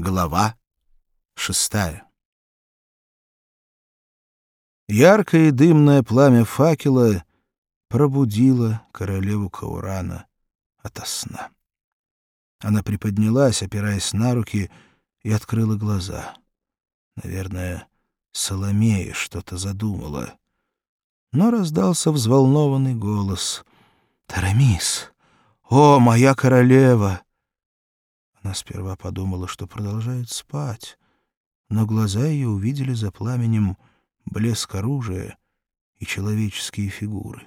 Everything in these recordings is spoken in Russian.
Глава шестая Яркое и дымное пламя факела пробудило королеву Каурана ото сна. Она приподнялась, опираясь на руки, и открыла глаза. Наверное, Соломея что-то задумала. Но раздался взволнованный голос. «Тарамис! О, моя королева!» Она сперва подумала, что продолжает спать, но глаза ее увидели за пламенем блеск оружия и человеческие фигуры.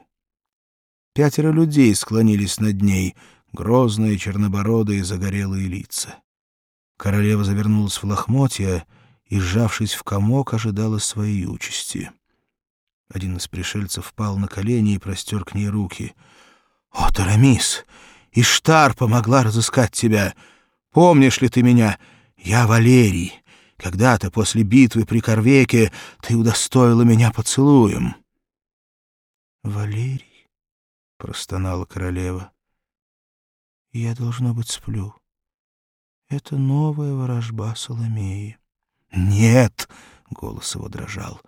Пятеро людей склонились над ней, грозные, чернобородые, загорелые лица. Королева завернулась в лохмотья и, сжавшись в комок, ожидала своей участи. Один из пришельцев пал на колени и простер к ней руки. «О, Тарамис! Иштар помогла разыскать тебя!» Помнишь ли ты меня? Я Валерий. Когда-то после битвы при Корвеке ты удостоила меня поцелуем». «Валерий?» — простонала королева. «Я, должно быть, сплю. Это новая ворожба Соломеи». «Нет!» — голос его дрожал.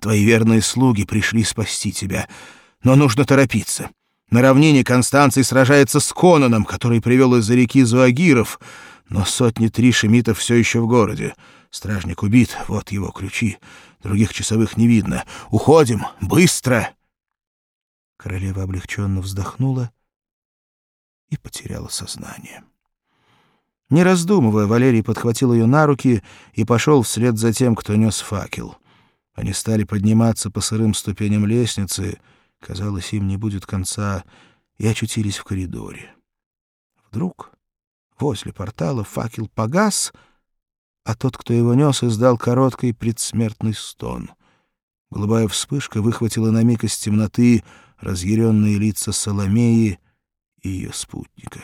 «Твои верные слуги пришли спасти тебя, но нужно торопиться. На равнине Констанций сражается с Конаном, который привел из-за реки Зуагиров, но сотни три шемитов все еще в городе. Стражник убит, вот его ключи. Других часовых не видно. Уходим! Быстро!» Королева облегченно вздохнула и потеряла сознание. Не раздумывая, Валерий подхватил ее на руки и пошел вслед за тем, кто нес факел. Они стали подниматься по сырым ступеням лестницы — Казалось, им не будет конца, и очутились в коридоре. Вдруг возле портала факел погас, а тот, кто его нес, издал короткий предсмертный стон. Голубая вспышка выхватила на миг из темноты разъяренные лица Соломеи и ее спутника.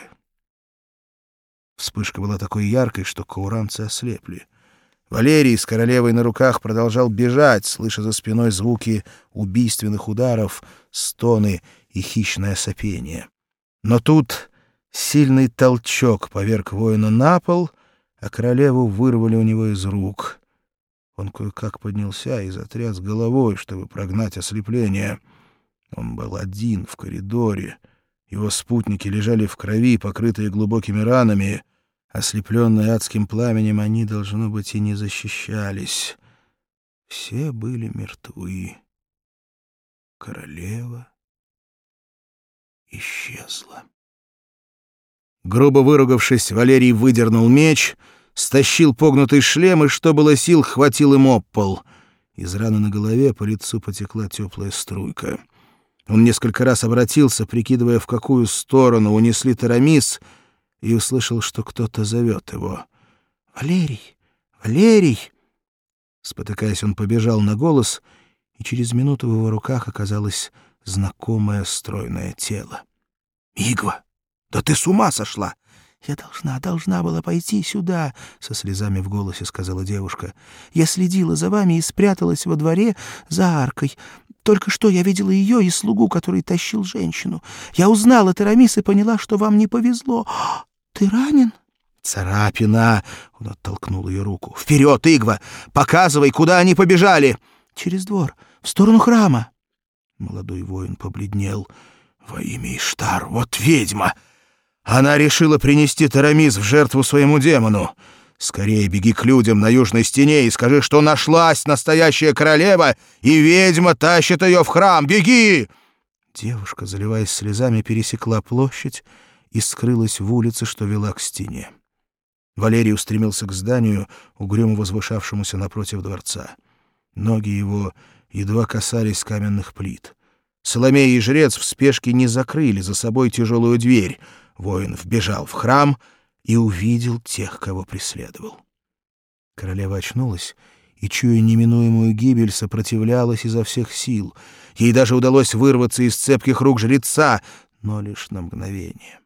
Вспышка была такой яркой, что кауранцы ослепли — Валерий с королевой на руках продолжал бежать, слыша за спиной звуки убийственных ударов, стоны и хищное сопение. Но тут сильный толчок поверг воина на пол, а королеву вырвали у него из рук. Он кое-как поднялся и затряс головой, чтобы прогнать ослепление. Он был один в коридоре. Его спутники лежали в крови, покрытые глубокими ранами — Ослепленные адским пламенем, они, должно быть, и не защищались. Все были мертвы. Королева исчезла. Грубо выругавшись, Валерий выдернул меч, стащил погнутый шлем и, что было сил, хватил им об пол. Из раны на голове по лицу потекла теплая струйка. Он несколько раз обратился, прикидывая, в какую сторону унесли Тарамис — и услышал, что кто-то зовет его. «Валерий! Валерий!» Спотыкаясь, он побежал на голос, и через минуту в его руках оказалось знакомое стройное тело. «Игва! Да ты с ума сошла!» «Я должна, должна была пойти сюда», — со слезами в голосе сказала девушка. «Я следила за вами и спряталась во дворе за аркой. Только что я видела ее и слугу, который тащил женщину. Я узнала Тарамис и поняла, что вам не повезло. «Ты ранен?» «Царапина!» — он оттолкнул ее руку. «Вперед, Игва! Показывай, куда они побежали!» «Через двор, в сторону храма». Молодой воин побледнел. «Во имя Иштар, вот ведьма! Она решила принести Тарамис в жертву своему демону. Скорее беги к людям на южной стене и скажи, что нашлась настоящая королева, и ведьма тащит ее в храм. Беги!» Девушка, заливаясь слезами, пересекла площадь, и скрылась в улице, что вела к стене. Валерий устремился к зданию, угрюмо возвышавшемуся напротив дворца. Ноги его едва касались каменных плит. Соломея и жрец в спешке не закрыли за собой тяжелую дверь. Воин вбежал в храм и увидел тех, кого преследовал. Королева очнулась и, чуя неминуемую гибель, сопротивлялась изо всех сил. Ей даже удалось вырваться из цепких рук жреца, но лишь на мгновение.